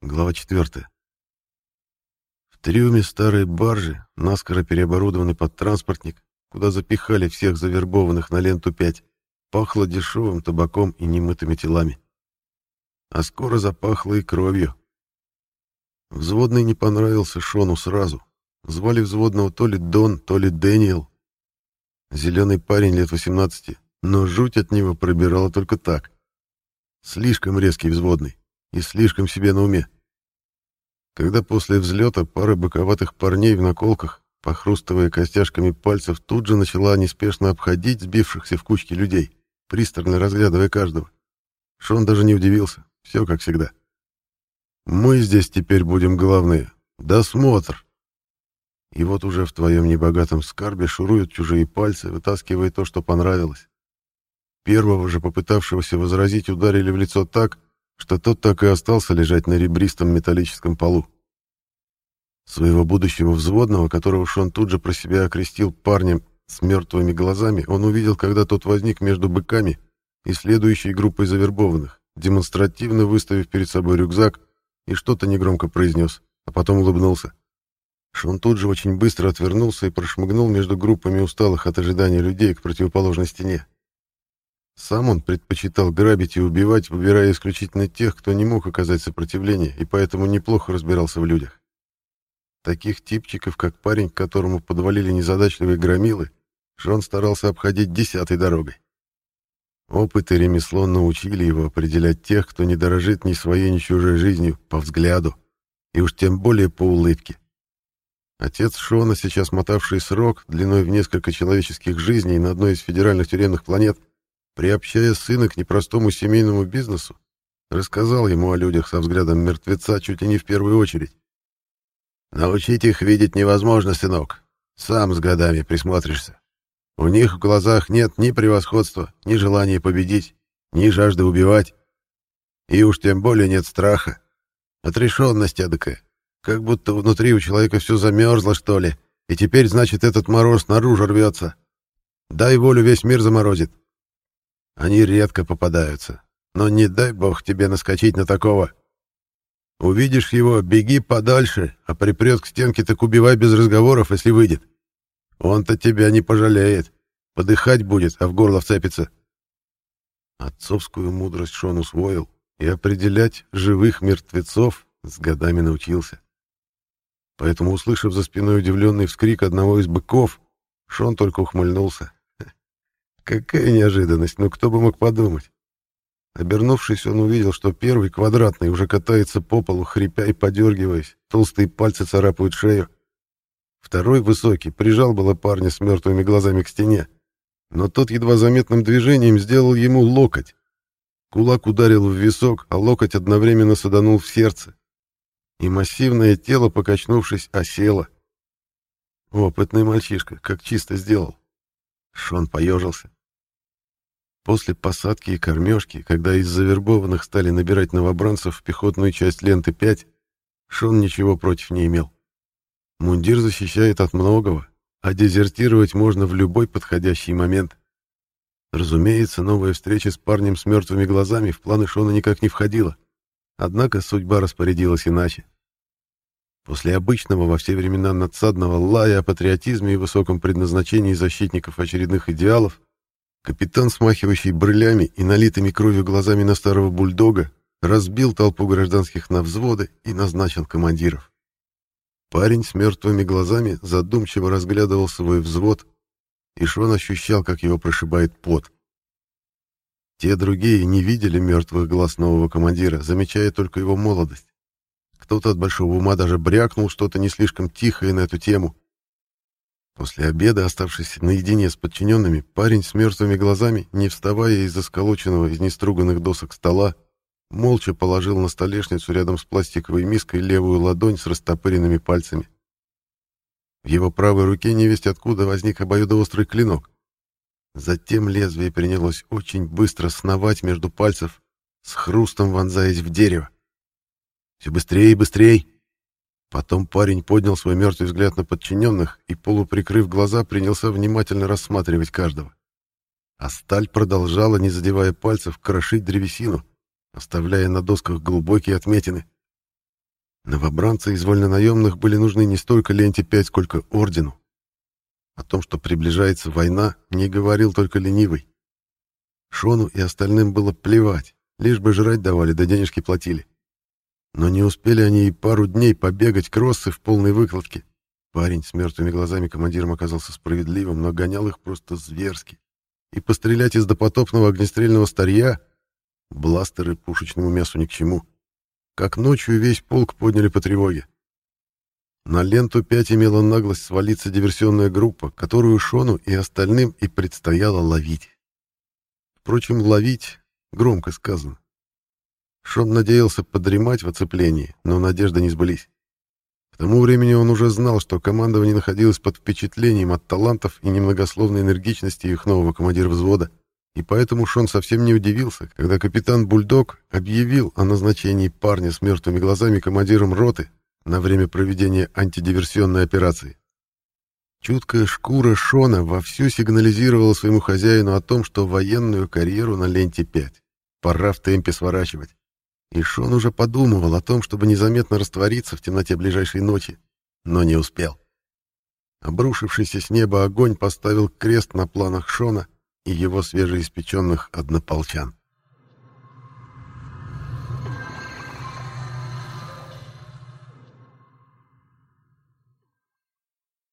Глава 4. В трюме старой баржи, наскоро переоборудованный под транспортник, куда запихали всех завербованных на ленту 5, пахло дешевым табаком и немытыми телами. А скоро запахло и кровью. Взводный не понравился Шону сразу. Звали взводного то ли Дон, то ли Дэниел. Зеленый парень лет 18, но жуть от него пробирала только так. Слишком резкий взводный и слишком себе на уме. Когда после взлета пара боковатых парней в наколках, похрустывая костяшками пальцев, тут же начала неспешно обходить сбившихся в кучки людей, пристально разглядывая каждого. Шон даже не удивился. Все как всегда. Мы здесь теперь будем главные. Досмотр. И вот уже в твоем небогатом скарбе шуруют чужие пальцы, вытаскивая то, что понравилось. Первого же попытавшегося возразить ударили в лицо так, что тот так и остался лежать на ребристом металлическом полу. Своего будущего взводного, которого Шон тут же про себя окрестил парнем с мертвыми глазами, он увидел, когда тот возник между быками и следующей группой завербованных, демонстративно выставив перед собой рюкзак и что-то негромко произнес, а потом улыбнулся. Шон тут же очень быстро отвернулся и прошмыгнул между группами усталых от ожидания людей к противоположной стене. Сам он предпочитал грабить и убивать, выбирая исключительно тех, кто не мог оказать сопротивление и поэтому неплохо разбирался в людях. Таких типчиков, как парень, к которому подвалили незадачливые громилы, Шон старался обходить десятой дорогой. Опыт и ремесло научили его определять тех, кто не дорожит ни своей, ни чужой жизнью, по взгляду, и уж тем более по улыбке. Отец Шона, сейчас мотавший срок длиной в несколько человеческих жизней на одной из федеральных тюремных планет, приобщая сына к непростому семейному бизнесу, рассказал ему о людях со взглядом мертвеца чуть ли не в первую очередь. «Научить их видеть невозможно, сынок. Сам с годами присмотришься. У них в глазах нет ни превосходства, ни желания победить, ни жажды убивать. И уж тем более нет страха. Отрешенность эдакая. Как будто внутри у человека все замерзло, что ли, и теперь, значит, этот мороз наружу рвется. Дай волю, весь мир заморозит. Они редко попадаются. Но не дай бог тебе наскочить на такого. Увидишь его, беги подальше, а припрет к стенке, так убивай без разговоров, если выйдет. Он-то тебя не пожалеет. Подыхать будет, а в горло вцепится. Отцовскую мудрость Шон усвоил, и определять живых мертвецов с годами научился. Поэтому, услышав за спиной удивленный вскрик одного из быков, Шон только ухмыльнулся. Какая неожиданность, ну кто бы мог подумать. Обернувшись, он увидел, что первый, квадратный, уже катается по полу, хрипя и подергиваясь, толстые пальцы царапают шею. Второй, высокий, прижал было парня с мертвыми глазами к стене, но тот едва заметным движением сделал ему локоть. Кулак ударил в висок, а локоть одновременно саданул в сердце. И массивное тело, покачнувшись, осело. Опытный мальчишка, как чисто сделал. Шон поежился. После посадки и кормежки, когда из завербованных стали набирать новобранцев в пехотную часть ленты 5, Шон ничего против не имел. Мундир защищает от многого, а дезертировать можно в любой подходящий момент. Разумеется, новая встреча с парнем с мертвыми глазами в планы Шона никак не входила. Однако судьба распорядилась иначе. После обычного во все времена надсадного лая о патриотизме и высоком предназначении защитников очередных идеалов, Капитан, смахивающий брылями и налитыми кровью глазами на старого бульдога, разбил толпу гражданских на взводы и назначил командиров. Парень с мертвыми глазами задумчиво разглядывал свой взвод, и Шон ощущал, как его прошибает пот. Те другие не видели мертвых глаз нового командира, замечая только его молодость. Кто-то от большого ума даже брякнул что-то не слишком тихое на эту тему, После обеда, оставшись наедине с подчиненными, парень с мертвыми глазами, не вставая из-за сколоченного из неструганных досок стола, молча положил на столешницу рядом с пластиковой миской левую ладонь с растопыренными пальцами. В его правой руке невесть откуда возник обоюдоострый клинок. Затем лезвие принялось очень быстро сновать между пальцев, с хрустом вонзаясь в дерево. «Все быстрее и быстрее!» Потом парень поднял свой мертвый взгляд на подчиненных и, полуприкрыв глаза, принялся внимательно рассматривать каждого. А сталь продолжала, не задевая пальцев, крошить древесину, оставляя на досках глубокие отметины. Новобранцы из вольнонаемных были нужны не столько ленте 5, сколько ордену. О том, что приближается война, не говорил только ленивый. Шону и остальным было плевать, лишь бы жрать давали, да денежки платили. Но не успели они и пару дней побегать кроссы в полной выкладке. Парень с мертвыми глазами командиром оказался справедливым, но гонял их просто зверски. И пострелять из допотопного огнестрельного старья бластеры пушечному мясу ни к чему. Как ночью весь полк подняли по тревоге. На ленту 5 имела наглость свалиться диверсионная группа, которую Шону и остальным и предстояло ловить. Впрочем, ловить громко сказано. Шон надеялся подремать в оцеплении, но надежды не сбылись. К тому времени он уже знал, что командование находилось под впечатлением от талантов и немногословной энергичности их нового командира взвода, и поэтому Шон совсем не удивился, когда капитан Бульдог объявил о назначении парня с мертвыми глазами командиром роты на время проведения антидиверсионной операции. Чуткая шкура Шона вовсю сигнализировала своему хозяину о том, что военную карьеру на ленте 5 пора в темпе сворачивать. И Шон уже подумывал о том, чтобы незаметно раствориться в темноте ближайшей ночи, но не успел. Обрушившийся с неба огонь поставил крест на планах Шона и его свежеиспеченных однополчан.